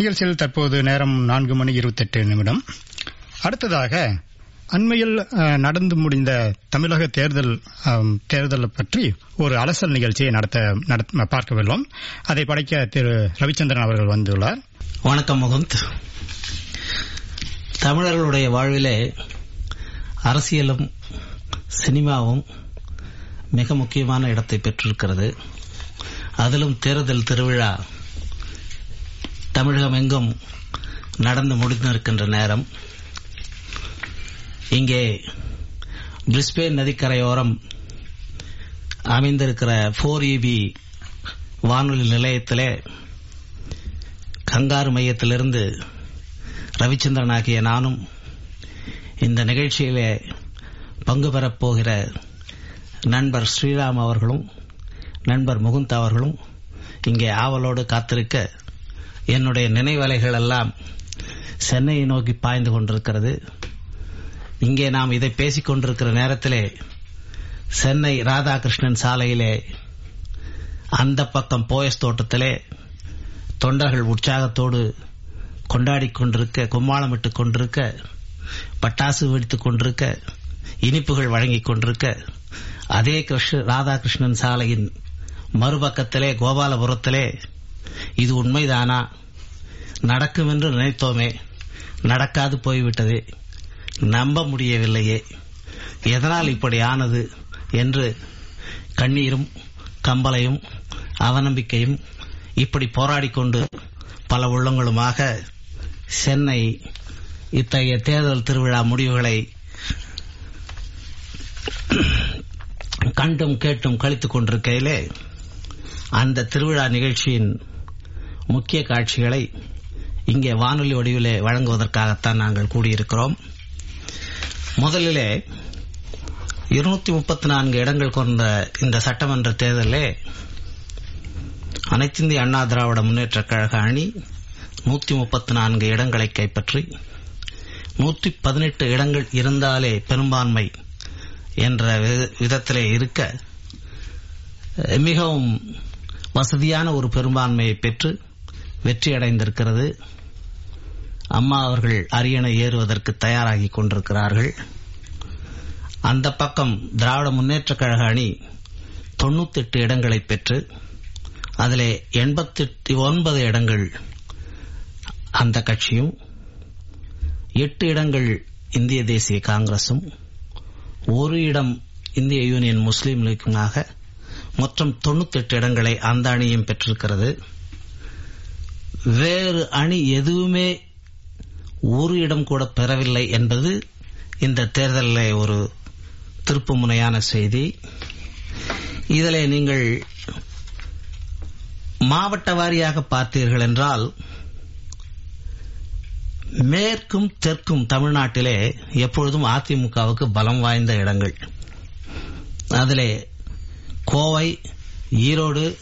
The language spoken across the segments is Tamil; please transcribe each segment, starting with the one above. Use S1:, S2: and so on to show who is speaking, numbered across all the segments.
S1: நிகழ்ச்சியில் தற்போது நேரம் நான்கு மணி இருபத்தெட்டு நிமிடம். அடுத்ததாக அண்மையில் நடந்து முடிந்த தமிழக தேர்தல் தேர்தலை பற்றி ஒரு அலசல் நிகழ்ச்சியை நடத்த நடத்த- பார்க்கவில்லோம் அதை படைக்க திரு ரவிச்சந்திரன் அவர்கள் வந்துள்ளார்.
S2: வணக்கம் முகந்த். தமிழர்களுடைய வாழ்விலே அரசியலும் சினிமாவும் மிக முக்கியமான இடத்தை பெற்றிருக்கிறது. அதிலும் தேர்தல் திருவிழா தமிழகம் எங்கும் நடந்து முடிந்திருக்கின்ற நேரம். இங்கே பிரிஸ்பேன் நதிக்கரையோரம் அமைந்திருக்கிற போர் இபி வானொலி நிலையத்திலே கங்காரு மையத்திலிருந்து ரவிச்சந்திரன் ஆகிய நானும் இந்த நிகழ்ச்சியிலே பங்கு பெறப்போகிற நண்பர் ஸ்ரீராம் அவர்களும் நண்பர் முகுந்த் அவர்களும் இங்கே ஆவலோடு காத்திருக்க என்னுடைய நினைவலைகள் எல்லாம் சென்னையை நோக்கி பாய்ந்து கொண்டிருக்கிறது. இங்கே நாம் இதை பேசிக் கொண்டிருக்கிற நேரத்திலே சென்னை ராதாகிருஷ்ணன் சாலையிலே அந்த பக்கம் போயஸ் தோட்டத்திலே தொண்டர்கள் உற்சாகத்தோடு கொண்டாடிக் கொண்டிருக்க கும்மாளமிட்டுக் கொண்டிருக்க பட்டாசு வெடித்துக் கொண்டிருக்க இனிப்புகள் வழங்கிக் கொண்டிருக்க அதே கிருஷ்ண ராதாகிருஷ்ணன் சாலையின் மறுபக்கத்திலே கோபாலபுரத்திலே இது உண்மைதானா? நடக்கும் என்று நினைத்தோமே. நடக்காது போய்விட்டது. நம்ப முடியவில்லையே. எதனால் இப்படி ஆனது என்று கண்ணீரும் கம்பலையும் அவநம்பிக்கையும் இப்படி போராடிக்கொண்டு பல உள்ளங்களுமாக சென்னை இத்தகைய தேர்தல் திருவிழா முடிவுகளை கண்டும் கேட்டும் கழித்துக் கொண்டிருக்கையிலே அந்த திருவிழா நிகழ்ச்சியின் முக்கிய காட்சிகளை இங்கே வானொலி வடிவிலே வழங்குவதற்காகத்தான் நாங்கள் கூடியிருக்கிறோம். முதலிலே இருநூத்தி முப்பத்தி நான்கு இடங்கள் கொண்ட இந்த சட்டமன்ற தேர்தலிலே அனைத்திந்திய அண்ணா திராவிட முன்னேற்றக் கழக அணி நூத்தி முப்பத்தி நான்கு இடங்களை கைப்பற்றி நூற்றி பதினெட்டு இடங்கள் இருந்தாலே பெரும்பான்மை என்ற வி- விதத்திலே இருக்க மிகவும் வசதியான ஒரு பெரும்பான்மையை பெற்று வெற்றி அடைந்திருக்கிறது அம்மா அவர்கள் அரியணை ஏறுவதற்கு தயாராகி கொண்டிருக்கிறார்கள். அந்த பக்கம் திராவிட முன்னேற்றக் கழக அணி தொண்ணூத்தெட்டு இடங்களை பெற்று அதிலே எண்பத்தி ஒன்பது இடங்கள் அந்த கட்சியும் எட்டு இடங்கள் இந்திய தேசிய காங்கிரசும் ஒரு இடம் இந்திய யூனியன் முஸ்லீம் லீக்குமாக மொத்தம் தொண்ணூத்தெட்டு இடங்களை அந்த அணியும் பெற்றிருக்கிறது. வேறு அணி எதுவுமே ஒரு இடம் கூட பெறவில்லை என்பது இந்த தேர்தலில் ஒரு திருப்புமுனையான செய்தி. இதில் நீங்கள் மாவட்ட வாரியாக பார்த்தீர்கள் என்றால் மேற்கும் தெற்கும் தமிழ்நாட்டிலே எப்பொழுதும் அதிமுகவுக்கு பலம் வாய்ந்த இடங்கள். அதிலே கோவை ஈரோடு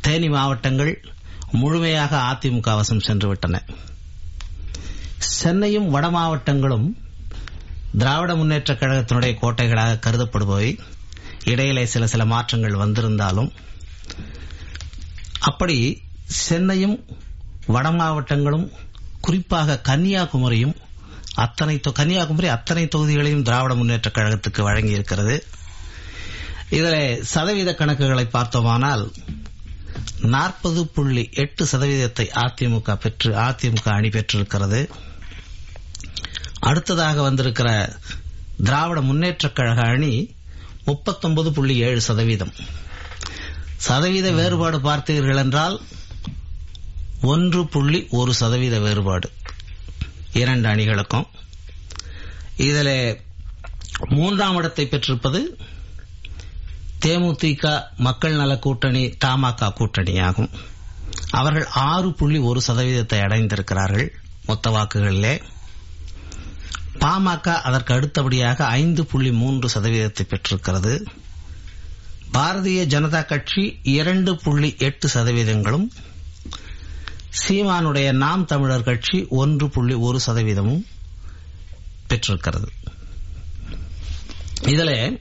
S2: தேனி மாவட்டங்கள் முழுமையாக அதிமுக வசம் சென்றுவிட்டன. சென்னையும் வட மாவட்டங்களும் திராவிட முன்னேற்ற கழகத்தினுடைய கோட்டைகளாக கருதப்படுபவை. இடையிலே சில சில மாற்றங்கள் வந்திருந்தாலும் அப்படி சென்னையும் வட மாவட்டங்களும் குறிப்பாக கன்னியாகுமரியும் அத்தனை தொ- கன்னியாகுமரி அத்தனை தொகுதிகளையும் திராவிட முன்னேற்ற கழகத்துக்கு வழங்கி இருக்கிறது இதில் சதவீத கணக்குகளை பார்த்தோமானால் நாற்பது புள்ளி எட்டு சதவீதத்தை அதிமுக பெற்று அதிமுக அணி பெற்றிருக்கிறது. அடுத்ததாக வந்திருக்கிற திராவிட முன்னேற்றக் கழக அணி முப்பத்தொன்பது புள்ளி ஏழு சதவீதம். சதவீத வேறுபாடு பார்த்தீர்கள் என்றால் ஒன்று புள்ளி ஒரு சதவீத வேறுபாடு. இரண்டு அணிகளுக்கும். இதில் மூன்றாம் இடத்தை பெற்றிருப்பது தேமுதிக மக்கள் நல கூட்டணி தமாக கூட்டணியாகும். அவர்கள் ஆறு புள்ளி ஒரு சதவீதத்தை அடைந்திருக்கிறார்கள் மொத்த வாக்குகளிலே. பாமக அதற்கு அடுத்தபடியாக ஐந்து புள்ளி மூன்று சதவீதத்தை பெற்றிருக்கிறது. பாரதிய ஜனதா கட்சி இரண்டு புள்ளி எட்டு சதவீதங்களும் சீமானுடைய நாம் தமிழர் கட்சி ஒன்று புள்ளி ஒரு சதவீதமும் பெற்றிருக்கிறது. இதில்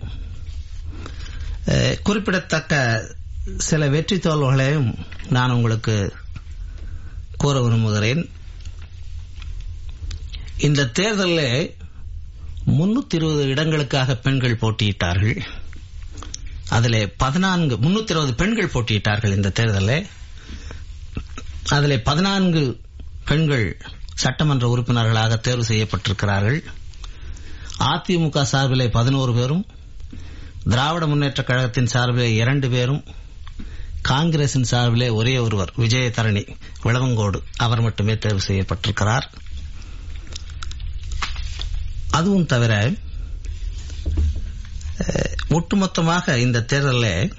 S2: குறிப்பிடத்தக்க சில வெற்றி தோல்வுகளையும் நான் உங்களுக்கு கூற விரும்புகிறேன். இந்த தேர்தலில் முன்னூத்தி இருபது இடங்களுக்காக பெண்கள் போட்டியிட்டார்கள். அதில் பதினான்கு முன்னூத்தி இருபது பெண்கள் போட்டியிட்டார்கள் இந்த தேர்தலில். அதில் பதினான்கு பெண்கள் சட்டமன்ற உறுப்பினர்களாக தேர்வு செய்யப்பட்டிருக்கிறார்கள். அதிமுக சார்பிலே பதினோரு பேரும் திராவிட முன்னேற்றக் கழகத்தின் சார்பிலே இரண்டு பேரும் காங்கிரசின் சார்பிலே ஒரே ஒருவர் விஜயதரணி விளவங்கோடு அவர் மட்டுமே தேர்வு செய்யப்பட்டிருக்கிறார். அதுவும் தவிர ஒட்டுமொத்தமாக இந்த தேர்தலில்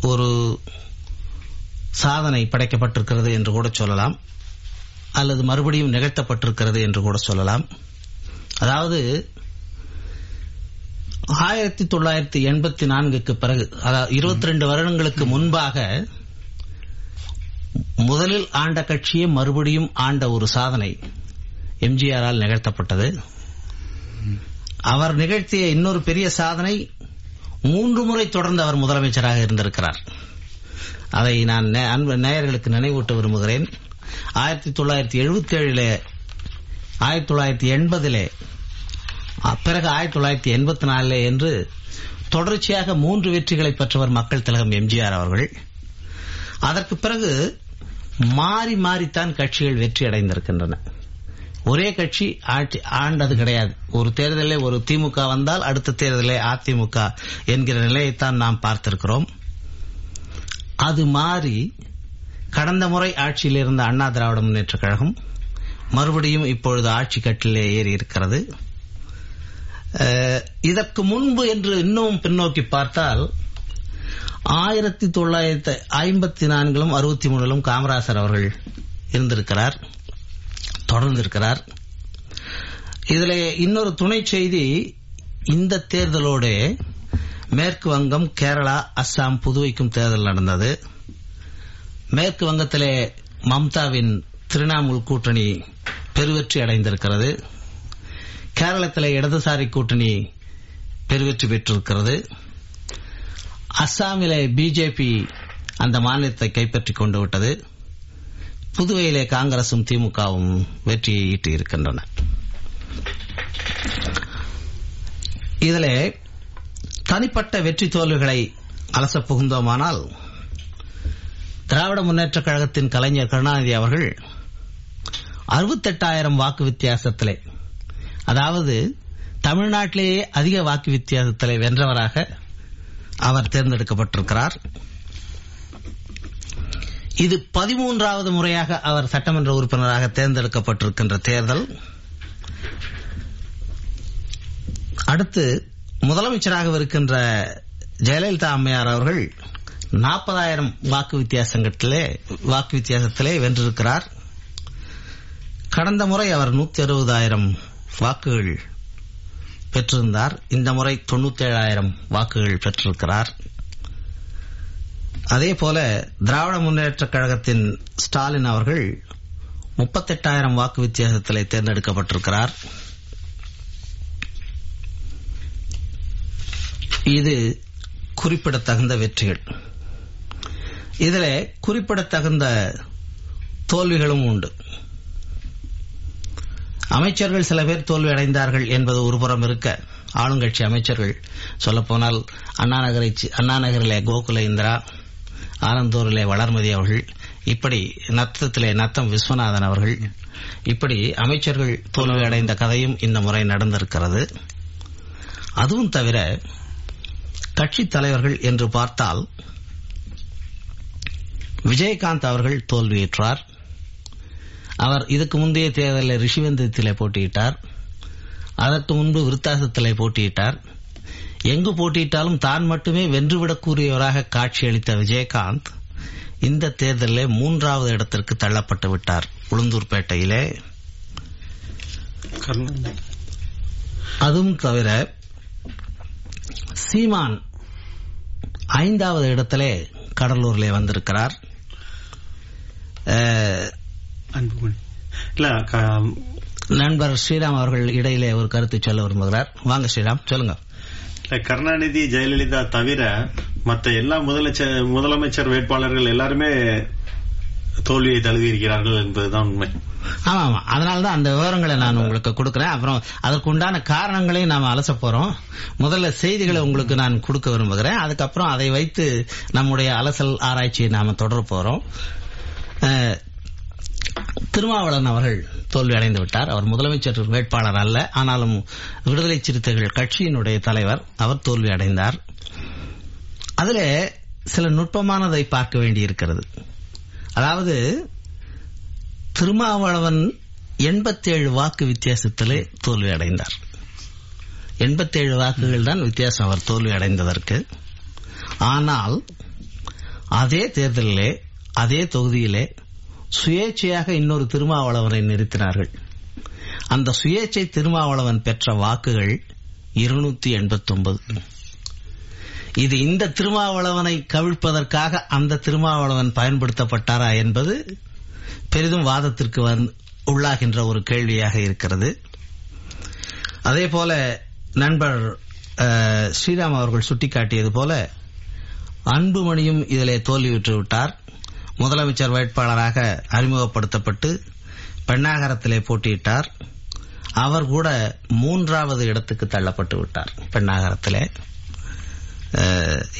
S2: ஒரு சாதனை படைக்கப்பட்டிருக்கிறது என்று கூட சொல்லலாம். அல்லது மறுபடியும் நிகழ்த்தப்பட்டிருக்கிறது என்று கூட சொல்லலாம். அதாவது ஆயிரத்தி தொள்ளாயிரத்தி எண்பத்தி நான்குக்கு பிறகு அதாவது இருபத்தி ரெண்டு வருடங்களுக்கு முன்பாக முதலில் ஆண்ட கட்சியே மறுபடியும் ஆண்ட ஒரு சாதனை எம்ஜிஆரால் நிகழ்த்தப்பட்டது. அவர் நிகழ்த்திய இன்னொரு பெரிய சாதனை மூன்று முறை தொடர்ந்து அவர் முதலமைச்சராக இருந்திருக்கிறார். அதை நான் அன்பு நேயர்களுக்கு நினைவூட்ட விரும்புகிறேன். ஆயிரத்தி தொள்ளாயிரத்தி எழுபத்தி ஏழிலே ஆயிரத்தி தொள்ளாயிரத்தி எண்பதிலே பிறகு ஆயிரத்தி தொள்ளாயிரத்தி எண்பத்தி நாலிலே என்று தொடர்ச்சியாக மூன்று வெற்றிகளை பெற்றவர் மக்கள் திலகம் எம்ஜிஆர் அவர்கள். அதற்கு பிறகு மாறி மாறித்தான் கட்சிகள் வெற்றி அடைந்திருக்கின்றன. ஒரே கட்சி ஆட்சி ஆண்டது கிடையாது. ஒரு தேர்தலில் ஒரு திமுக வந்தால் அடுத்த தேர்தலே அதிமுக என்கிற நிலையைத்தான் நாம் பார்த்திருக்கிறோம். அது மாறி கடந்த முறை ஆட்சியில் இருந்த அண்ணா திராவிட முன்னேற்ற கழகம் மறுபடியும் இப்பொழுது ஆட்சி கட்டிலே ஏறி இருக்கிறது. இதற்கு முன்பு என்று இன்னும் பின்னோக்கி பார்த்தால் ஆயிரத்தி தொள்ளாயிரத்தி ஐம்பத்தி நான்கிலும் அறுபத்தி மூணிலும் காமராசர் அவர்கள் இருந்திருக்கிறார் தொடர்ந்திருக்கிறார். இதில் இன்னொரு துணை செய்தி இந்த தேர்தலோடு மேற்கு வங்கம் கேரளா அஸ்ஸாம் புதுவைக்கும் தேர்தல் நடந்தது. மேற்கு வங்கத்திலே மம்தாவின் திரிணாமுல் கூட்டணி பெருவெற்றி அடைந்திருக்கிறது. கேரளத்தில் இடதுசாரி கூட்டணி பெருவெற்றி பெற்றிருக்கிறது. அஸ்ஸாமிலே பிஜேபி அந்த மாநிலத்தை கைப்பற்றிக் கொண்டு விட்டது. புதுவையிலே காங்கிரசும் திமுகவும் வெற்றியை ஈட்டி இருக்கின்றன. இதில் தனிப்பட்ட வெற்றி தோல்விகளை அலச புகுந்தோமானால் திராவிட முன்னேற்றக் கழகத்தின் கலைஞர் கருணாநிதி அவர்கள் அறுபத்தெட்டாயிரம் வாக்கு வித்தியாசத்திலே அதாவது தமிழ்நாட்டிலேயே அதிக வாக்கு வித்தியாசத்திலே வென்றவராக அவர் தேர்ந்தெடுக்கப்பட்டிருக்கிறார். இது பதிமூன்றாவது முறையாக அவர் சட்டமன்ற உறுப்பினராக தேர்ந்தெடுக்கப்பட்டிருக்கின்ற தேர்தல். அடுத்து முதலமைச்சராக இருக்கின்ற ஜெயலலிதா அம்மையார் அவர்கள் நாற்பதாயிரம் வாக்கு வித்தியாசத்திலே வாக்கு வித்தியாசத்திலே வென்றிருக்கிறார். கடந்த முறை அவர் நூத்தி அறுபதாயிரம் வாக்குகள் பெற்றிருந்தார். இந்த முறை தொண்ணூத்தி ஏழாயிரம் வாக்குகள் பெற்றிருக்கிறார். அதே போல திராவிட முன்னேற்றக் கழகத்தின் ஸ்டாலின் அவர்கள் முப்பத்தெட்டாயிரம் வாக்கு வித்தியாசத்தில் தேர்ந்தெடுக்கப்பட்டிருக்கிறார். இது குறிப்பிடத்தகுந்த வெற்றிகள். இதில் குறிப்பிடத்தகுந்த தோல்விகளும் உண்டு. அமைச்சர்கள் சில பேர் தோல்வி அடைந்தார்கள் என்பது ஒருபுறம் இருக்க ஆளுங்கட்சி அமைச்சர்கள் சொல்லப்போனால் அண்ணாநகரை அண்ணாநகரிலே கோகுல இந்திரா ஆலந்தூரிலே வளர்மதி அவர்கள் இப்படி நத்தத்திலே நத்தம் விஸ்வநாதன் அவர்கள் இப்படி அமைச்சர்கள் தோல்வி அடைந்த கதையும் இந்த முறை நடந்திருக்கிறது. அதுவும் தவிர கட்சித் தலைவர்கள் என்று பார்த்தால் விஜயகாந்த் அவர்கள் தோல்வியுற்றார். அவர் இதுக்கு முந்தைய தேர்தலில் ரிஷிவந்தத்தில் போட்டியிட்டார். அதற்கு முன்பு விருத்தாசத்தில் போட்டியிட்டார். எங்கு போட்டியிட்டாலும் தான் மட்டுமே வென்றுவிடக்கூடியவராக காட்சியளித்த விஜயகாந்த் இந்த தேர்தலில் மூன்றாவது இடத்திற்கு தள்ளப்பட்டு விட்டார். உளுந்தூர்பேட்டையிலே. அதுவும் தவிர சீமான் ஐந்தாவது இடத்திலே கடலூரிலே வந்திருக்கிறார். நண்பர் ஸ்ரீராம் அவர்கள் இடையிலே ஒரு கருத்து சொல்ல விரும்புகிறார். வாங்க ஸ்ரீராம் சொல்லுங்க.
S3: கருணாநிதி ஜெயலலிதா தவிர மத்த எல்லா முதலமைச்சர் முதலமைச்சர் வேட்பாளர்கள் எல்லாருமே தோல்வியை தழுவியிருக்கிறார்கள் என்பதுதான் உண்மை.
S2: ஆமா ஆமா அதனால தான் அந்த விவரங்களை நான் உங்களுக்கு கொடுக்கிறேன். அப்புறம் அதற்கு உண்டான காரணங்களையும் நாம அலச போறோம். முதல்ல செய்திகளை உங்களுக்கு நான் கொடுக்க விரும்புகிறேன். அதுக்கப்புறம் அதை வைத்து நம்முடைய அலசல் ஆராய்ச்சியை நாம தொடர போறோம். திருமாவளவன் அவர்கள் தோல்வி அடைந்து விட்டார். அவர் முதலமைச்சர் வேட்பாளர் அல்ல. ஆனாலும் விடுதலை சிறுத்தைகள் கட்சியினுடைய தலைவர் அவர் தோல்வி அடைந்தார். அதில் சில நுட்பமானதை பார்க்க வேண்டியிருக்கிறது. அதாவது திருமாவளவன் எண்பத்தேழு வாக்கு வித்தியாசத்திலே தோல்வி அடைந்தார். எண்பத்தேழு வாக்குகள் தான் வித்தியாசம். அவர் தோல்வி அடைந்ததற்கு. ஆனால் அதே தேர்தலிலே அதே தொகுதியிலே சுயேட்சையாக இன்னொரு திருமாவளவனை நிறுத்தினார்கள். அந்த சுயேட்சை திருமாவளவன் பெற்ற வாக்குகள் இருநூத்தி எண்பத்தொன்பது. இது இந்த திருமாவளவனை கவிழ்ப்பதற்காக அந்த திருமாவளவன் பயன்படுத்தப்பட்டாரா என்பது பெரிதும் வாதத்திற்கு உள்ளாகின்ற ஒரு கேள்வியாக இருக்கிறது. அதே போல நண்பர் ஸ்ரீராம் அவர்கள் சுட்டிக்காட்டியது போல அன்புமணியும் இதிலே தோல்வியுற்று விட்டார். முதலமைச்சர் வேட்பாளராக அறிமுகப்படுத்தப்பட்டு பெண்ணாகரத்திலே போட்டியிட்டார். அவர் கூட மூன்றாவது இடத்துக்கு தள்ளப்பட்டு விட்டார் பெண்ணாகரத்திலே.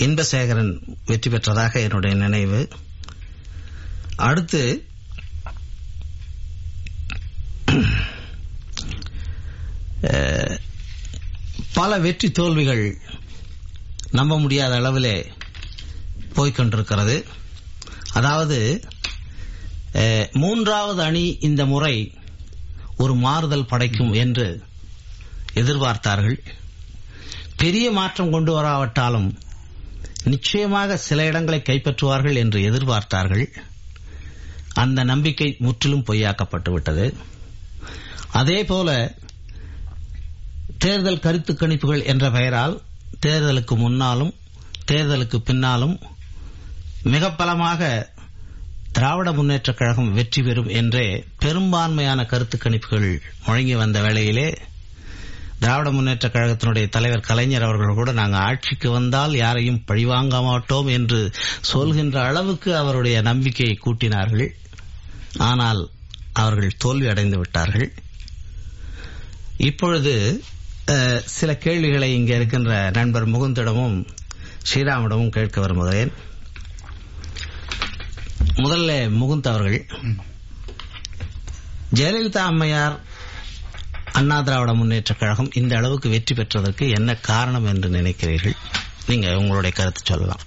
S2: இன்பசேகரன் வெற்றி பெற்றதாக என்னுடைய நினைவு. அடுத்து பல வெற்றி தோல்விகள் நம்ப முடியாத அளவிலே போய்கொண்டிருக்கிறது அதாவது மூன்றாவது அணி இந்த முறை ஒரு மாறுதல் படைக்கும் என்று எதிர்பார்த்தார்கள். பெரிய மாற்றம் கொண்டு வராவிட்டாலும் நிச்சயமாக சில இடங்களை கைப்பற்றுவார்கள் என்று எதிர்பார்த்தார்கள். அந்த நம்பிக்கை முற்றிலும் பொய்யாக்கப்பட்டுவிட்டது அதே போல தேர்தல் கருத்து கணிப்புகள் என்ற பெயரால் தேர்தலுக்கு முன்னாலும் தேர்தலுக்கு பின்னாலும் மிக பலமாக திராவிட முன்னேற்றக் கழகம் வெற்றி பெறும் என்றே பெரும்பான்மையான கருத்து கணிப்புகள் முழங்கி வந்த வேளையிலே திராவிட முன்னேற்றக் கழகத்தினுடைய தலைவர் கலைஞர் அவர்கள் கூட நாங்கள் ஆட்சிக்கு வந்தால் யாரையும் பழிவாங்க மாட்டோம் என்று சொல்கின்ற அளவுக்கு அவருடைய நம்பிக்கையை கூட்டினார்கள். ஆனால் அவர்கள் தோல்வி அடைந்து விட்டார்கள். இப்பொழுது சில கேள்விகளை இங்கே இருக்கின்ற நண்பர் முகுந்திடமும் ஸ்ரீராமிடமும் கேட்க விரும்புகிறேன். முதல்ல முகுந்த் அவர்கள். ஜெயலலிதா அம்மையார் அண்ணா திராவிட முன்னேற்ற கழகம் இந்த அளவுக்கு வெற்றி பெற்றதற்கு என்ன காரணம் என்று நினைக்கிறீர்கள்? நீங்க உங்களுடைய கருத்து சொல்லலாம்.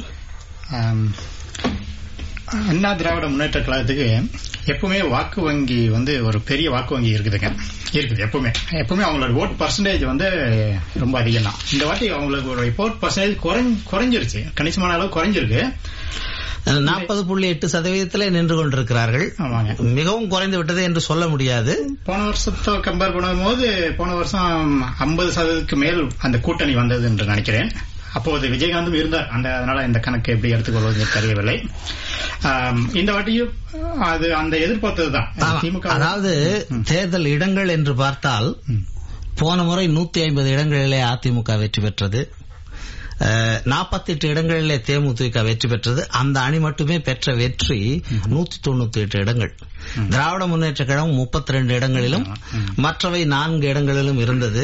S1: அண்ணா திராவிட முன்னேற்ற கழகத்துக்கு எப்பவுமே வாக்கு வங்கி வந்து ஒரு பெரிய வாக்கு வங்கி இருக்குதுங்க. இருக்குது எப்பவுமே. எப்பவுமே அவங்களோட ஓட் பர்சன்டேஜ் வந்து ரொம்ப அதிகம் தான் இந்த வாட்டி அவங்களுக்கு ஒரு ஓட் பர்சன்டேஜ் குறைஞ்சிருச்சு. கணிசமான அளவு குறைஞ்சிருக்கு.
S2: நாற்பது புள்ளி எட்டு சதவீதத்திலே நின்று கொண்டிருக்கிறார்கள்.
S1: ஆமாங்க.
S2: மிகவும் குறைந்து விட்டது என்று சொல்ல முடியாது.
S1: போன வருஷத்தை கம்பேர் பண்ணும்போது போன வருஷம் ஐம்பது சதவீதத்துக்கு மேல் அந்த கூட்டணி வந்தது என்று நினைக்கிறேன். அப்போது விஜயகாந்தும் இருந்தார். அந்த அதனால இந்த கணக்கு எப்படி எடுத்துக்கொள்வது தெரியவில்லை. இந்த வாட்டியும் அது அந்த எதிர்பார்த்ததுதான்.
S2: ஆமா.
S1: திமுக
S2: அதாவது தேர்தல் இடங்கள் என்று பார்த்தால். போன முறை நூத்தி ஐம்பது இடங்களிலே அதிமுக வெற்றி பெற்றது. நாற்பத்தி எட்டு இடங்களிலே தேமுதிக வெற்றி பெற்றது. அந்த அணி மட்டுமே பெற்ற வெற்றி நூத்தி தொண்ணூத்தி எட்டு இடங்கள். திராவிட முன்னேற்ற கழகம் முப்பத்தி ரெண்டு இடங்களிலும் மற்றவை நான்கு இடங்களிலும் இருந்தது.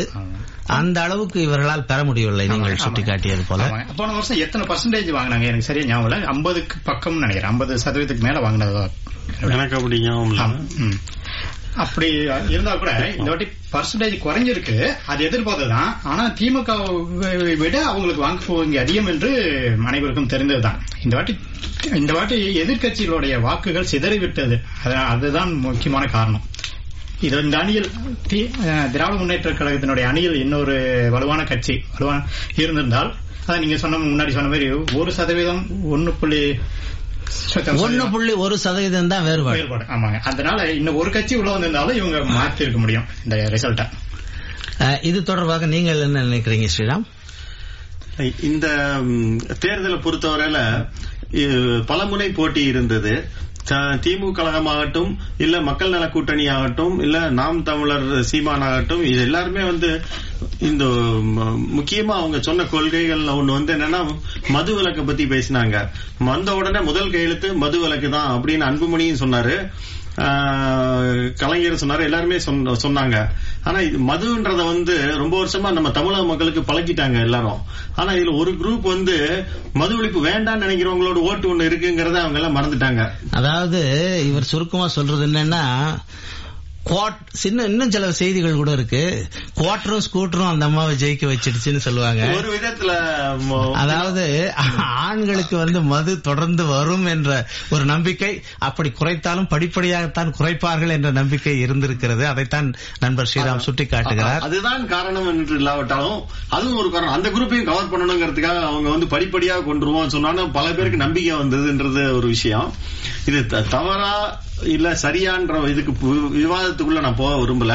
S2: அந்த அளவுக்கு இவர்களால் பெற முடியவில்லை நீங்கள் சுட்டிக்காட்டியது போல.
S1: போன வருஷம் எத்தனை பர்சன்டேஜ் வாங்கினாங்க? எனக்கு சரியா ஞாபகம் இல்லை. ஐம்பதுக்கு பக்கம் நினைக்கிறேன். ஐம்பது சதவீதத்துக்கு மேல வாங்கினதா?
S3: எனக்கு அப்படி ஞாபகம்.
S1: அப்படி இருந்தா கூட இந்த வாட்டி பர்சன்டேஜ் குறைஞ்சிருக்கு. அது எதிர்பார்த்ததுதான். ஆனா திமுக விட அவங்களுக்கு வாக்கு வங்கி அதிகம் என்று அனைவருக்கும் தெரிந்ததுதான். இந்த வாட்டி இந்த வாட்டி எதிர்க்கட்சிகளுடைய வாக்குகள் சிதறிவிட்டது. அதுதான் முக்கியமான காரணம். இது இந்த அணியில் திராவிட முன்னேற்ற கழகத்தினுடைய அணியில் இன்னொரு வலுவான கட்சி வலுவான இருந்திருந்தால் அதான் நீங்க சொன்ன முன்னாடி சொன்ன மாதிரி ஒரு சதவீதம் ஒன்னு புள்ளி
S2: ஒன்னு புள்ளி ஒரு சதவீதம் தான் வேறுபாடு.
S1: வேறுபாடு. ஆமாங்க. அதனால இன்னும் ஒரு கட்சி உள்ள வந்திருந்தாலும் இவங்க மாத்தி இருக்க முடியும் இந்த ரிசல்ட்டை
S2: அஹ், இது தொடர்பாக நீங்கள் என்ன நினைக்கிறீங்க ஸ்ரீராம்?
S3: இந்த தேர்தலை பொறுத்தவரையில பலமுனை போட்டி இருந்தது. திமுக கழகமாகட்டும் இல்ல மக்கள் நல கூட்டணி ஆகட்டும் இல்ல நாம் தமிழர் சீமான் ஆகட்டும் இது எல்லாருமே வந்து இந்த முக்கியமா அவங்க சொன்ன கொள்கைகள்ல ஒண்ணு வந்து என்னன்னா மது விலக்கை பத்தி பேசினாங்க. வந்த உடனே முதல் கையெழுத்து மது விலக்கு தான் அப்படின்னு அன்புமணியும் சொன்னாரு. கலைஞர் சொன்னாரு எல்லாருமே சொன்ன- சொன்னாங்க. ஆனா இது மதுன்றத வந்து ரொம்ப வருஷமா நம்ம தமிழக மக்களுக்கு பழக்கிட்டாங்க எல்லாரும். ஆனா இதுல ஒரு குரூப் வந்து மது ஒழிப்பு வேண்டாம்னு நினைக்கிறவங்களோட ஓட்டு ஒண்ணு இருக்குங்கிறத அவங்க எல்லாம் மறந்துட்டாங்க.
S2: அதாவது இவர் சுருக்கமா சொல்றது என்னன்னா குவாட் சின்ன இன்னும் சில செய்திகள் கூட இருக்கு. குவாட்டரும் ஸ்கூட்டரும் அந்த அம்மாவை ஜெயிக்க வச்சிடுச்சுன்னு சொல்லுவாங்க.
S3: ஒரு விதத்துல
S2: அதாவது ஆண்களுக்கு வந்து மது தொடர்ந்து வரும் என்ற ஒரு நம்பிக்கை அப்படி குறைத்தாலும் படிப்படியாகத்தான் குறைப்பார்கள் என்ற நம்பிக்கை இருந்திருக்கிறது. அதைத்தான் நண்பர் ஸ்ரீராம் சுட்டி காட்டுகிறார்
S3: அதுதான் காரணம் என்று இல்லாவிட்டாலும் அதுவும் ஒரு காரணம். அந்த குரூப்பையும் கவர் பண்ணணுங்கிறதுக்காக அவங்க வந்து படிப்படியாக கொண்டுருவோம் சொன்னாலும் பல பேருக்கு நம்பிக்கை வந்ததுன்றது ஒரு விஷயம். இது தவறா இல்ல சரியான்ற இதுக்கு பு- விவாதத்துக்குள்ள நான் போக விரும்பல.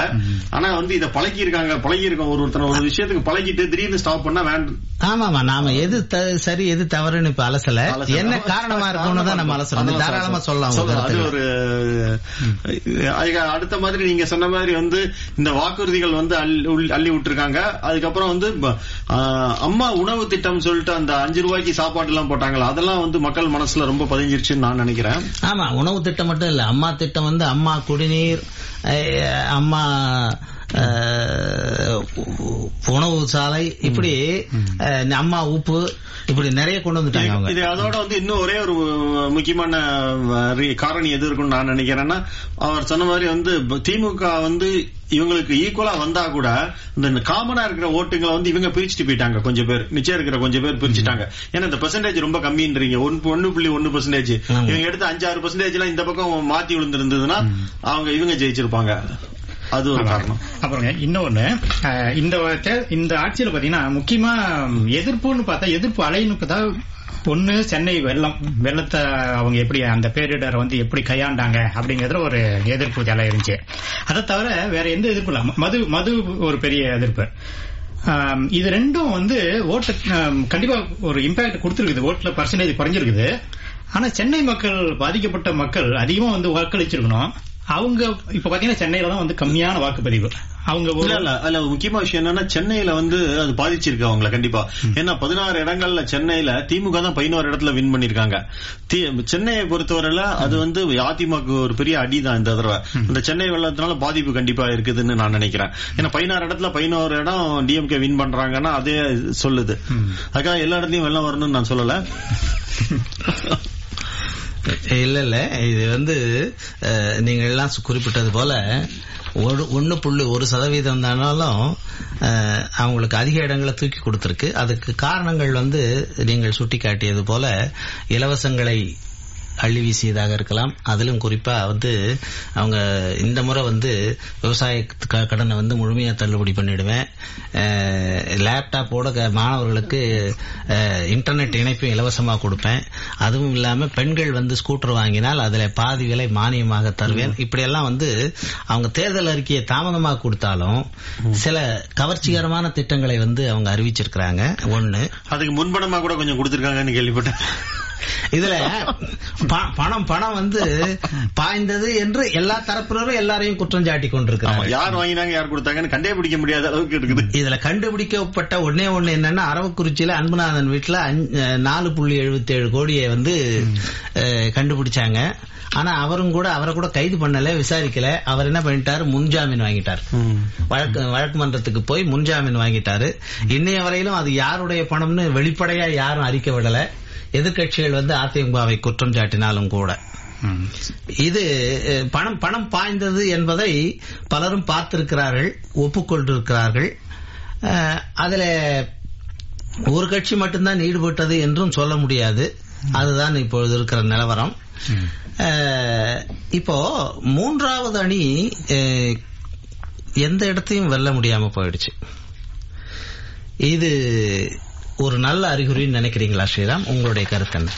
S3: ஆனா வந்து இத பழக்கி இருக்காங்க பழகி இருக்கோம் ஒரு ஒருத்தர் ஒரு விஷயத்துக்கு பழகிட்டு திடீர்னு ஸ்டாப் பண்ணா வேண்டாம்
S2: ஆமாமா நாம எது சரி எது தவறுன்னு இப்ப அலசல.
S3: அலசல.
S2: என்ன காரணமா இருக்கும்னு தான் நம்ம
S3: அதெல்லாம்
S2: தாராளமா சொல்லலாம்.
S3: அது. ஒரு அடுத்த மாதிரி நீங்க சொன்ன மாதிரி வந்து இந்த வாக்குறுதிகள் வந்து அள்ளி விட்டுருக்காங்க. அதுக்கப்புறம் வந்து அம்மா உணவு திட்டம் சொல்லிட்டு அந்த அஞ்சு ரூபாய்க்கு சாப்பாடு எல்லாம் போட்டாங்களா? அதெல்லாம் வந்து மக்கள் மனசுல ரொம்ப பதிஞ்சிருச்சுன்னு நான் நினைக்கிறேன்.
S2: ஆமா உணவு திட்டம் மட்டும் இல்ல. அம்மா திட்டம் வந்து அம்மா குடிநீர் É, é, é, é uma உணவு சாலை இப்படி அம்மா உப்பு இப்படி நிறைய கொண்டு வந்துட்டாங்க அவங்க.
S3: இது அதோட வந்து இன்னும் ஒரே ஒரு முக்கியமான காரணி எது இருக்குன்னு நான் நினைக்கிறேன்னா அவர் சொன்ன மாதிரி வந்து திமுக வந்து இவங்களுக்கு ஈக்குவலா வந்தா கூட இந்த காமனா இருக்கிற ஓட்டுங்களை வந்து இவங்க பிரிச்சுட்டு போயிட்டாங்க கொஞ்சம் பேர். நிச்சயம் இருக்கிற கொஞ்சம் பேர் பிரிச்சுட்டாங்க. ஏன்னா இந்த பெர்சன்டேஜ் ரொம்ப கம்மின்றீங்க. ஒன்னு புள்ளி ஒன்னு பெர்சன்டேஜ். இவங்க எடுத்த அஞ்சாறு பெர்சன்டேஜ் எல்லாம் இந்த பக்கம் மாத்தி விழுந்திருந்ததுன்னா அவங்க இவங்க ஜெயிச்சிருப்பாங்க. அது ஒரு காரணம்.
S1: அப்புறங்க இன்னொன்னு இந்த இந்த ஆட்சியில பாத்தீங்கன்னா முக்கியமா எதிர்ப்புன்னு பார்த்தா எதிர்ப்பு அலைன்னு பார்த்தா ஒண்ணு சென்னை வெள்ளம். வெள்ளத்தை அவங்க எப்படி அந்த பேரிடரை வந்து எப்படி கையாண்டாங்க அப்படிங்கறதுல ஒரு எதிர்ப்பு தலை இருந்துச்சு. அதை தவிர வேற எந்த எதிர்ப்பு இல்ல மது மது ஒரு பெரிய எதிர்ப்பு. இது ரெண்டும் வந்து ஓட்டு கண்டிப்பா ஒரு இம்பாக்ட் கொடுத்துருக்குது. ஓட்டுல பர்சன்டேஜ் குறைஞ்சிருக்குது. ஆனா சென்னை மக்கள் பாதிக்கப்பட்ட மக்கள் அதிகமா வந்து வாக்களிச்சிருக்கணும். அவங்க இப்ப பாத்தீங்கன்னா சென்னையில தான் வந்து கம்மியான வாக்குப்பதிவு. அவங்க
S3: இல்ல இல்ல அதுல முக்கியமான விஷயம் என்னன்னா சென்னையில வந்து அது பாதிச்சிருக்கு அவங்கள கண்டிப்பா. ஏன்னா பதினாறு இடங்கள்ல சென்னையில திமுக தான் பதினோரு இடத்துல வின் பண்ணிருக்காங்க சென்னையை பொறுத்தவரையில அது வந்து அதிமுக ஒரு பெரிய அடி தான் இந்த தடவை. இந்த சென்னை வெள்ளத்தினால பாதிப்பு கண்டிப்பா இருக்குதுன்னு நான் நினைக்கிறேன். ஏன்னா பதினாறு இடத்துல பதினோரு இடம் டிஎம்கே வின் பண்றாங்கன்னா அதே சொல்லுது. அதுக்காக எல்லா இடத்துலயும் வெள்ளம் வரணும்னு நான் சொல்லல.
S2: இல்ல இல்ல. இது வந்து நீங்க எல்லாம் குறிப்பிட்டது போல ஒரு ஒன்னு புள்ளி ஒரு சதவீதம் தானாலும் அவங்களுக்கு அதிக இடங்களை தூக்கி கொடுத்துருக்கு. அதுக்கு காரணங்கள் வந்து நீங்கள் சுட்டிக்காட்டியது போல இலவசங்களை அள்ளி வீசியதாக இருக்கலாம். அதிலும் குறிப்பா வந்து அவங்க இந்த முறை வந்து விவசாய கடனை வந்து முழுமையா தள்ளுபடி பண்ணிடுவேன். லேப்டாப்போட மாணவர்களுக்கு இன்டர்நெட் இணைப்பு இலவசமா கொடுப்பேன். அதுவும் இல்லாம பெண்கள் வந்து ஸ்கூட்டர் வாங்கினால் அதுல பாதி விலை மானியமாக தருவேன். இப்படி எல்லாம் வந்து அவங்க தேர்தல் அறிக்கையை தாமதமாக கொடுத்தாலும் சில கவர்ச்சிகரமான திட்டங்களை வந்து அவங்க அறிவிச்சிருக்கிறாங்க. ஒண்ணு.
S3: அதுக்கு முன்பணமா கூட கொஞ்சம் கொடுத்திருக்காங்கன்னு கேள்விப்பட்டேன்.
S2: இதுல பணம் பணம் வந்து பாய்ந்தது என்று எல்லா தரப்பினரும் எல்லாரையும் குற்றம் சாட்டி கொண்டிருக்கிறாங்க
S3: யார் வாங்கினாங்க யார் கொடுத்தாங்கன்னு கண்டே பிடிக்க முடியாத அளவுக்கு இருக்குது.
S2: இதுல கண்டுபிடிக்கப்பட்ட ஒன்னே ஒண்ணு என்னன்னா அரவக்குறிச்சியில அன்புநாதன் வீட்டுல நாலு புள்ளி எழுபத்தி ஏழு கோடியை வந்து கண்டுபிடிச்சாங்க. ஆனா அவரும் கூட அவரை கூட கைது பண்ணல விசாரிக்கல. அவர் என்ன பண்ணிட்டாரு? முன்ஜாமீன் வாங்கிட்டார். வழக்கு வழக்கு மன்றத்துக்கு போய் முன்ஜாமீன் வாங்கிட்டாரு. இன்னைய வரையிலும் அது யாருடைய பணம்னு வெளிப்படையா யாரும் அறிக்கை விடல. எதிர்க்கட்சிகள் வந்து அதிமுகவை குற்றம் சாட்டினாலும் கூட. இது பணம் பணம் பாய்ந்தது என்பதை பலரும் பார்த்திருக்கிறார்கள் ஒப்புக்கொண்டிருக்கிறார்கள். அதுல ஒரு கட்சி மட்டும்தான் ஈடுபட்டது என்றும் சொல்ல முடியாது. அதுதான் இப்பொழுது இருக்கிற நிலவரம். இப்போ மூன்றாவது அணி எந்த இடத்தையும் வெல்ல முடியாம போயிடுச்சு. இது ஒரு நல்ல அறிகுறின்னு நினைக்கிறீங்களா ஸ்ரீராம்? உங்களுடைய கருத்து என்ன?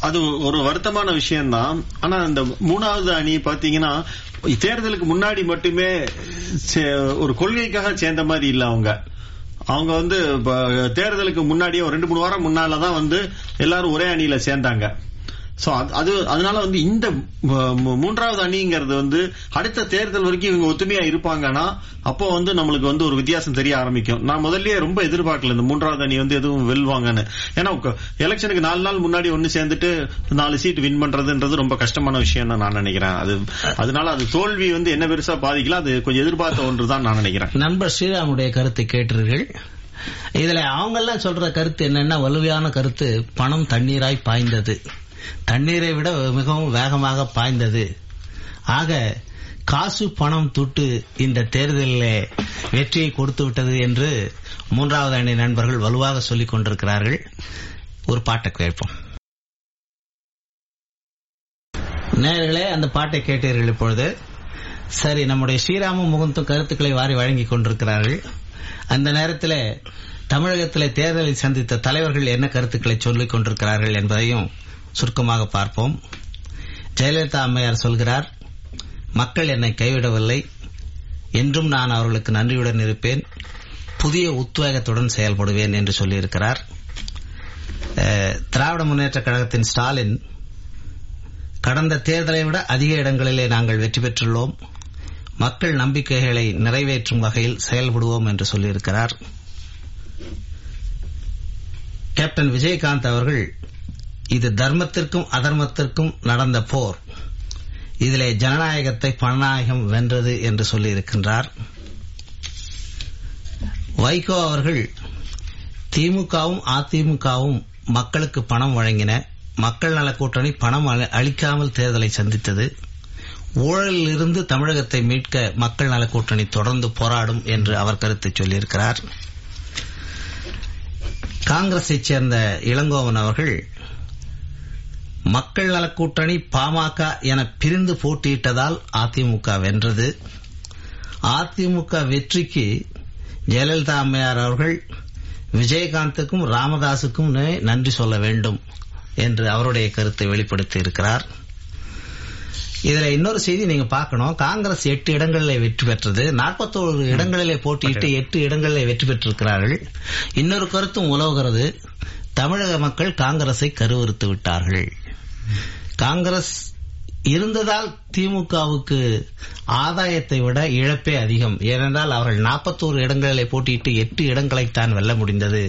S3: அது ஒரு வருத்தமான விஷயம்தான். ஆனா இந்த மூணாவது அணி பாத்தீங்கன்னா தேர்தலுக்கு முன்னாடி மட்டுமே சே- ஒரு கொள்கைக்காக சேர்ந்த மாதிரி இல்ல அவங்க. அவங்க வந்து தேர்தலுக்கு முன்னாடியே ஒரு ரெண்டு மூணு வாரம் முன்னாலதான் வந்து எல்லாரும் ஒரே அணியில சேர்ந்தாங்க. சோ அது அதனால வந்து இந்த மூன்றாவது அணிங்கிறது வந்து அடுத்த தேர்தல் வரைக்கும் இவங்க ஒத்துமையா இருப்பாங்கன்னா அப்போ வந்து நம்மளுக்கு வந்து ஒரு வித்தியாசம் தெரிய ஆரம்பிக்கும். நான் முதல்லயே ரொம்ப எதிர்பார்க்கல இந்த மூன்றாவது அணி வந்து எதுவும் வெல்வாங்கன்னு. ஏன்னா எலெக்ஷனுக்கு நாலு நாள் முன்னாடி ஒன்னு சேர்ந்துட்டு நாலு சீட் வின் பண்றதுன்றது ரொம்ப கஷ்டமான விஷயம் நான் நினைக்கிறேன். அது அதனால அது தோல்வி வந்து என்ன பெருசா பாதிக்கல அது கொஞ்சம் எதிர்பார்த்த ஒன்று தான் நான் நினைக்கிறேன்.
S2: நண்பர் ஸ்ரீராமுடைய கருத்தை கேட்டீர்கள் இதுல அவங்க எல்லாம் சொல்ற கருத்து என்னன்னா வலுவையான கருத்து பணம் தண்ணீராய் பாய்ந்தது. தண்ணீரை விட மிகவும் வேகமாக பாய்ந்தது. ஆக காசு பணம் துட்டு இந்த தேர்தலில் வெற்றியை கொடுத்து விட்டது என்று மூன்றாவது அணி நண்பர்கள் வலுவாக சொல்லிக் கொண்டிருக்கிறார்கள். ஒரு பாட்டை கேட்போம். நேர்களே அந்த பாட்டை கேட்டீர்கள் இப்பொழுது. சரி நம்முடைய ஸ்ரீராம முகுந்தும் கருத்துக்களை வாரி வழங்கிக் கொண்டிருக்கிறார்கள். அந்த நேரத்தில் தமிழகத்தில் தேர்தலை சந்தித்த தலைவர்கள் என்ன கருத்துக்களை சொல்லிக் கொண்டிருக்கிறார்கள் என்பதையும் சுருக்கமாக பார்ப்போம். ஜெயலலிதா அம்மையார் சொல்கிறார் மக்கள் என்னை கைவிடவில்லை. என்றும் நான் அவர்களுக்கு நன்றியுடன் இருப்பேன். புதிய உத்வேகத்துடன் செயல்படுவேன் என்று சொல்லியிருக்கிறார். திராவிட முன்னேற்ற கழகத்தின் ஸ்டாலின் கடந்த தேர்தலை விட அதிக இடங்களிலே நாங்கள் வெற்றி பெற்றுள்ளோம். மக்கள் நம்பிக்கைகளை நிறைவேற்றும் வகையில் செயல்படுவோம் என்று சொல்லியிருக்கிறார். கேப்டன் விஜயகாந்த் அவர்கள் இது தர்மத்திற்கும் அதர்மத்திற்கும் நடந்த போர். இதிலே ஜனநாயகத்தை பணநாயகம் வென்றது என்று சொல்லியிருக்கின்றார். வைகோ அவர்கள் திமுகவும் அதிமுகவும் மக்களுக்கு பணம் வழங்கின மக்கள் நல கூட்டணி பணம் அளிக்காமல் தேர்தலை சந்தித்தது. ஊழலில் இருந்து தமிழகத்தை மீட்க மக்கள் நல கூட்டணி தொடர்ந்து போராடும் என்று அவர் கருத்தை சொல்லியிருக்கிறார். காங்கிரஸைச் சேர்ந்த இளங்கோவன் அவர்கள் மக்கள் நல கூட்டணி பாமக என பிரிந்து போட்டியிட்டதால் அதிமுக வென்றது. அதிமுக வெற்றிக்கு ஜெயலலிதா அம்மையார் அவர்கள் விஜயகாந்துக்கும் ராமதாசுக்கும் நன்றி சொல்ல வேண்டும் என்று அவருடைய கருத்தை வெளிப்படுத்தி இருக்கிறார். இதுல இன்னொரு செய்தி நீங்க பார்க்கணும். காங்கிரஸ் எட்டு இடங்களிலே வெற்றி பெற்றது. நாற்பத்தோரு இடங்களிலே போட்டியிட்டு எட்டு இடங்களிலே வெற்றி பெற்றிருக்கிறார்கள். இன்னொரு கருத்தும் உலவுகிறது. தமிழக மக்கள் காங்கிரஸை கருவறுத்து விட்டார்கள். காங்கிரஸ் இருந்ததால் திமுகவுக்கு ஆதாயத்தை விட இழப்பே அதிகம். ஏனென்றால் அவர்கள் நாற்பத்தோரு இடங்களிலே போட்டியிட்டு எட்டு இடங்களைத்தான் வெல்ல முடிந்தது.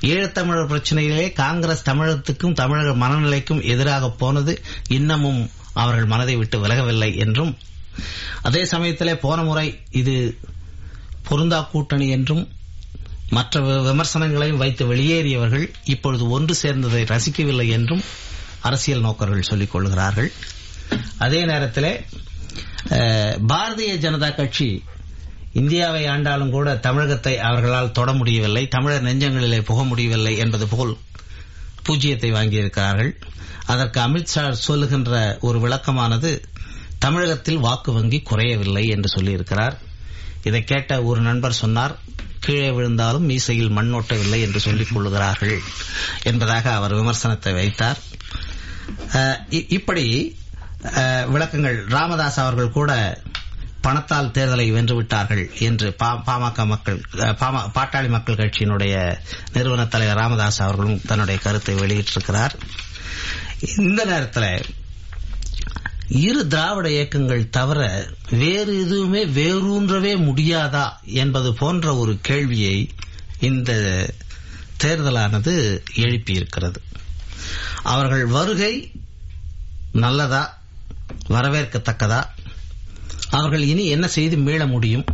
S2: ஈழத்தமிழர் பிரச்சனையிலே காங்கிரஸ் தமிழகத்துக்கும் தமிழக மனநிலைக்கும் எதிராக போனது இன்னமும் அவர்கள் மனதை விட்டு விலகவில்லை என்றும் அதே சமயத்திலே போன முறை இது பொருந்தா கூட்டணி என்றும் மற்ற விமர்சனங்களையும் வைத்து வெளியேறியவர்கள் இப்பொழுது ஒன்று சேர்ந்ததை ரசிக்கவில்லை என்றும் அரசியல் நோக்கர்கள் சொல்லிக் கொள்கிறார்கள். அதே நேரத்தில் பாரதிய ஜனதா கட்சி இந்தியாவை ஆண்டாலும் கூட தமிழகத்தை அவர்களால் தொட முடியவில்லை தமிழர் நெஞ்சங்களிலே புக முடியவில்லை என்பது போல் பூஜ்ஜியத்தை வாங்கியிருக்கிறார்கள். அதற்கு அமித்ஷா சொல்லுகின்ற ஒரு விளக்கமானது தமிழகத்தில் வாக்கு வங்கி குறையவில்லை என்று சொல்லியிருக்கிறார். இதை கேட்ட ஒரு நண்பர் சொன்னார் கீழே விழுந்தாலும் மீசையில் மண் ஒட்டவில்லை என்று சொல்லிக் கொள்கிறார்கள் என்பதாக அவர் விமர்சனத்தை வைத்தார். இப்படி விளக்கங்கள் ராமதாஸ் அவர்கள் கூட பணத்தால் தேர்தலை வென்று விட்டார்கள் என்று பா- பாமக மக்கள் பாம- பாட்டாளி மக்கள் கட்சியினுடைய நிறுவன தலைவர் ராமதாஸ் அவர்களும் தன்னுடைய கருத்தை வெளியிட்டிருக்கிறார். இந்த நேரத்தில் இரு திராவிட இயக்கங்கள் தவிர வேறு எதுவுமே வேரூன்றவே முடியாதா என்பது போன்ற ஒரு கேள்வியை இந்த தேர்தலானது எழுப்பியிருக்கிறது. அவர்கள் வருகை நல்லதா வரவேற்கத்தக்கதா? அவர்கள் இனி என்ன செய்து மீள முடியும்?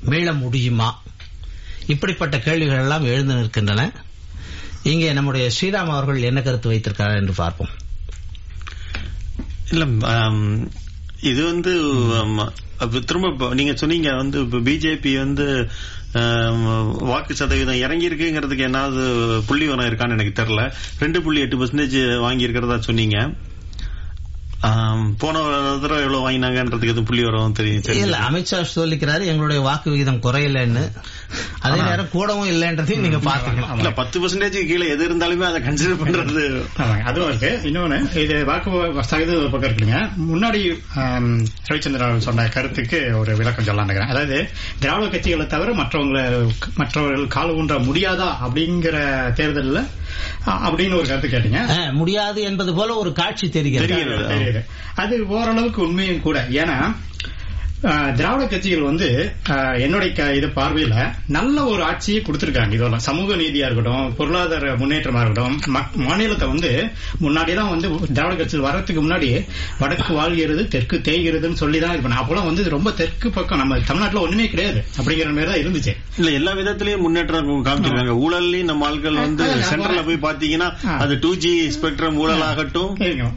S2: மீள முடியுமா? இப்படிப்பட்ட கேள்விகள் எல்லாம் எழுந்து நிற்கின்றன. இங்கே நம்முடைய ஸ்ரீராம் அவர்கள் என்ன கருத்து வைத்திருக்கிறார் என்று பார்ப்போம்.
S3: இல்ல இது வந்து திரும்ப நீங்க சொன்னீங்க வந்து பிஜேபி வந்து வாக்கு சதவீதம் இறங்கி இருக்குங்கிறதுக்கு என்னாவது புள்ளி வரம் இருக்கான்னு எனக்கு தெரியல. ரெண்டு புள்ளி எட்டு பர்சன்டேஜ் வாங்கி இருக்கிறதா சொன்னீங்க. போன தடவை எவ்வளவு வாங்கினாங்கன்றதுக்கு எதுவும் புள்ளி வரம் தெரியும்
S2: இல்ல அமித்ஷா சொல்லிக்கிறாரு எங்களுடைய வாக்கு விகிதம் குறையலன்னு. அதே நேரம் கூடவும் இல்லைன்றதையும் நீங்க பாத்துக்கணும்
S3: இல்ல பத்து பர்சன்டேஜ் கீழே எது இருந்தாலுமே அதை கன்சிடர் பண்றது.
S1: அதுவும் இருக்கு. இன்னொன்னு இது வாக்கு சதவீதம் ஒரு பக்கம் இருக்குங்க. முன்னாடி ரவிச்சந்திரன் சொன்ன கருத்துக்கு ஒரு விளக்கம் சொல்லலாம் அதாவது திராவிட கட்சிகளை தவிர மற்றவங்களை மற்றவர்கள் கால் ஊன்ற முடியாதா அப்படிங்கிற தேர்தலில் அப்படின்னு ஒரு கருத்து கேட்டீங்க.
S2: முடியாது என்பது போல ஒரு காட்சி தெரிகிறது.
S1: அது ஓரளவுக்கு உண்மையும் கூட. ஏன்னா திராவிட கட்சிகள் வந்து என்னுடைய இது பார்வையில நல்ல ஒரு ஆட்சியை கொடுத்திருக்காங்க. இதெல்லாம் சமூக நீதியா இருக்கட்டும் பொருளாதார முன்னேற்றமா இருக்கட்டும் மாநிலத்தை வந்து முன்னாடி தான் வந்து திராவிட கட்சிகள் வர்றதுக்கு முன்னாடி வடக்கு வாழ்கிறது தெற்கு தேய்கிறதுன்னு சொல்லி தான் இப்ப அப்போலாம் வந்து இது ரொம்ப தெற்கு பக்கம். நம்ம தமிழ்நாட்டுல ஒண்ணுமே கிடையாது. அப்படிங்கிற மாதிரி தான் இருந்துச்சு.
S3: இல்ல எல்லா விதத்திலயும் முன்னேற்றம் காமிச்சிருக்காங்க. ஊழல்லையும் நம்ம ஆட்கள் வந்து சென்ட்ரல்ல
S1: வரேன்.
S3: போய் பாத்தீங்கன்னா. அது டூ ஜி ஸ்பெக்ட்ரம் ஊழல் ஆகட்டும்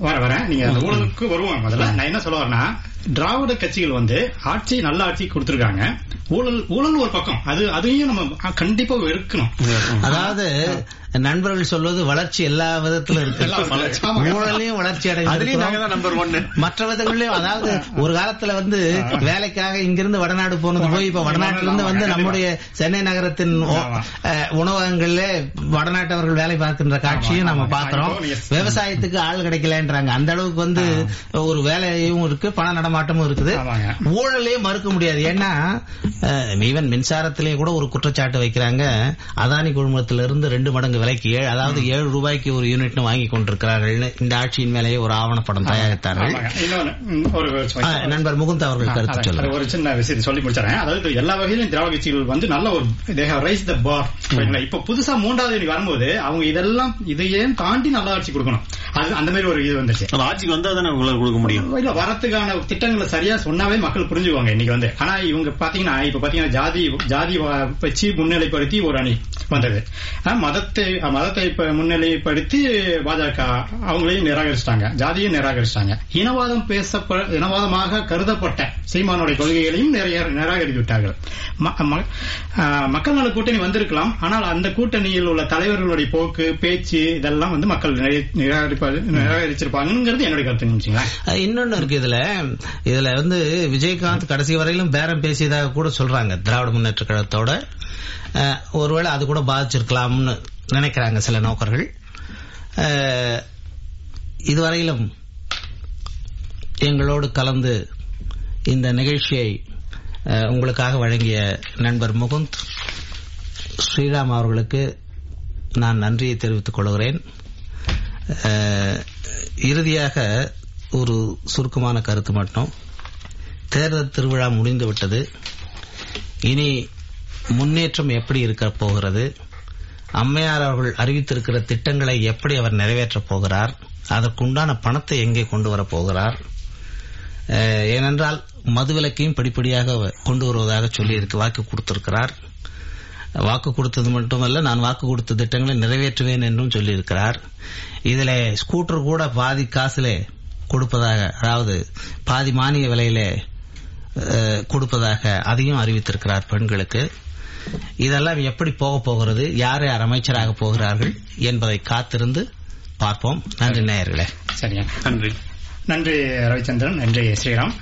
S1: வர வரேன் நீங்க அந்த ஊழலுக்கு வருவோம். முதல்ல நான் என்ன சொல்ல வரேன்னா திராவிட கட்சிகள் வந்து ஆட்சி நல்ல ஆட்சி கொடுத்திருக்காங்க. ஊழல் ஊழல் ஒரு பக்கம். அது அதையும் நம்ம கண்டிப்பா வெறுக்கணும்.
S2: அதாவது நண்பர்கள் சொல்வது வளர்ச்சி எல்லா விதத்திலும்
S1: எல்லா
S2: இருக்கு. ஊழலையும் வளர்ச்சி
S3: ஒன்னு
S2: மற்ற விதங்களையும் அதாவது ஒரு காலத்துல வந்து வேலைக்காக இங்கிருந்து வடநாடு போனது போய் இப்ப வடநாட்டுல இருந்து வந்து நம்முடைய சென்னை நகரத்தின் உணவகங்கள்ல வடநாட்டவர்கள் வேலை பார்க்கின்ற காட்சியும் நம்ம. பாக்குறோம். விவசாயத்துக்கு ஆள் கிடைக்கலன்றாங்க. அந்த அளவுக்கு வந்து ஒரு வேலையும் இருக்கு பண நடமாட்டமும் இருக்குது.
S1: ஆமாங்க.
S2: ஊழலே மறுக்க முடியாது. ஏன்னா ஈவன் மின்சாரத்திலே கூட ஒரு குற்றச்சாட்டு வைக்கிறாங்க. அதானி குழுமத்துல இருந்து ரெண்டு மடங்கு விலைக்கு ஏழு அதாவது ஏழு ரூபாய்க்கு ஒரு யூனிட்னு வாங்கி கொண்டிருக்கிறார்கள். இந்த ஆட்சியின் மேலேயே ஒரு ஆவணப்படம் தயாரித்தார்கள். நண்பர் முகுந்த் அவர்கள் கருத்து
S1: அது ஒரு சின்ன விஷயத்தை சொல்லி முடிச்சிடறேன். அதாவது எல்லா வகையிலும் திராவிட கட்சிகள் வந்து நல்ல ஒரு they have raised the bar. சரிங்களா? இப்ப புதுசா மூன்றாவது வரும்போது அவங்க இதெல்லாம் இதையும் தாண்டி நல்ல ஆட்சி கொடுக்கணும்? அது அந்த மாதிரி ஒரு இது வந்துச்சு
S3: ஆட்சிக்கு வந்தா தானே உங்களால கொடுக்க முடியும்?
S1: இல்ல வரத்துக்கான திட்டங்களை சரியா சொன்னாவே மக்கள் புரிஞ்சுக்குவாங்க இன்னைக்கு வந்து. ஆனா இவங்க பாத்தீங்கன்னா இப்ப பாத்தீங்கன்னா ஜாதி ஜாதி வச்சு முன்னிலைப்படுத்தி ஒரு அணி. வந்தது மதத்தை மதத்தை முன்னிலைப்படுத்தி பாஜக அவங்களையும் நிராகரிச்சிட்டாங்க ஜாதியும் நிராகரிச்சிட்டாங்க. இனவாதம் பேச இனவாதமாக கருதப்பட்ட சீமானுடைய கொள்கைகளையும் நிறைய நிராகரித்து விட்டார்கள். ம- மக்கள் நல கூட்டணி வந்திருக்கலாம் ஆனால் அந்த கூட்டணியில் உள்ள தலைவர்களுடைய போக்கு பேச்சு இதெல்லாம் வந்து மக்கள் நிராகரிச்சிருப்பாங்கிறது என்னுடைய கருத்து
S2: இன்னொன்னு இருக்கு இதுல. இதுல வந்து விஜயகாந்த் கடைசி வரையிலும் பேரம் பேசியதாக கூட சொல்றாங்க திராவிட முன்னேற்ற கழகத்தோட. ஒருவேளை அது கூட பாதிச்சிருக்கலாம்னு நினைக்கிறாங்க சில நோக்கர்கள். இதுவரையிலும் எங்களோடு கலந்து இந்த நிகழ்ச்சியை உங்களுக்காக வழங்கிய நண்பர் முகுந்த் ஸ்ரீராம் அவர்களுக்கு நான் நன்றியை தெரிவித்துக் கொள்கிறேன். இறுதியாக ஒரு சுருக்கமான கருத்து மட்டும். தேர்தல் திருவிழா முடிந்துவிட்டது. இனி முன்னேற்றம் எப்படி இருக்க போகிறது? அம்மையார் அவர்கள் அறிவித்திருக்கிற திட்டங்களை எப்படி அவர் நிறைவேற்றப் போகிறார்? அதற்குண்டான பணத்தை எங்கே கொண்டு வரப் போகிறார்? ஏனென்றால் மதுவிலக்கையும் படிப்படியாக கொண்டு வருவதாக சொல்லியிருக்கு வாக்கு கொடுத்திருக்கிறார். வாக்கு கொடுத்தது மட்டுமல்ல நான் வாக்கு கொடுத்த திட்டங்களை நிறைவேற்றுவேன் என்றும் சொல்லியிருக்கிறார். இதில் ஸ்கூட்டர் கூட பாதி காசுலே கொடுப்பதாக அதாவது பாதி மானிய விலையிலே கொடுப்பதாக அதையும் அறிவித்திருக்கிறார் பெண்களுக்கு. இதெல்லாம் எப்படி போக போகிறது? யார் யார் அமைச்சராக போகிறார்கள் என்பதை காத்திருந்து பார்ப்போம். நன்றி நேயர்களே.
S1: சரியா
S3: நன்றி.
S1: நன்றி ரவிச்சந்திரன் நன்றி ஸ்ரீராம்.